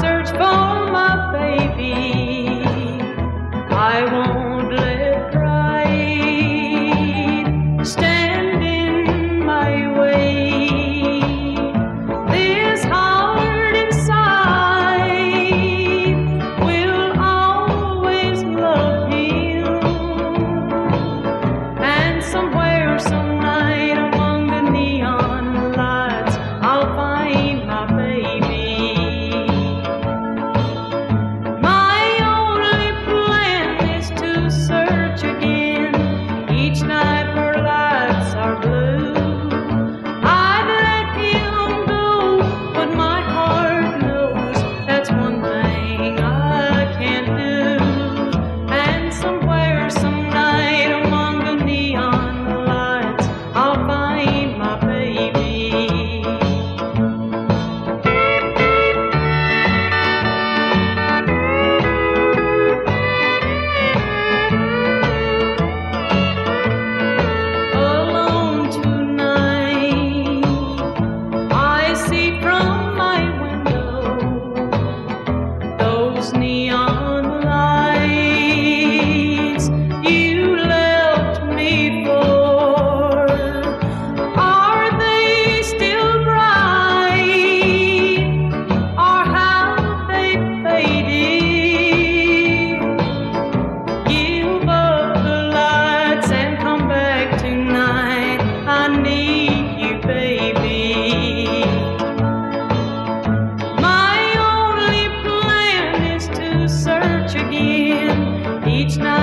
search for my baby. I won't let pride stand in my way. This heart inside will always love you. And somewhere, somewhere. Each night.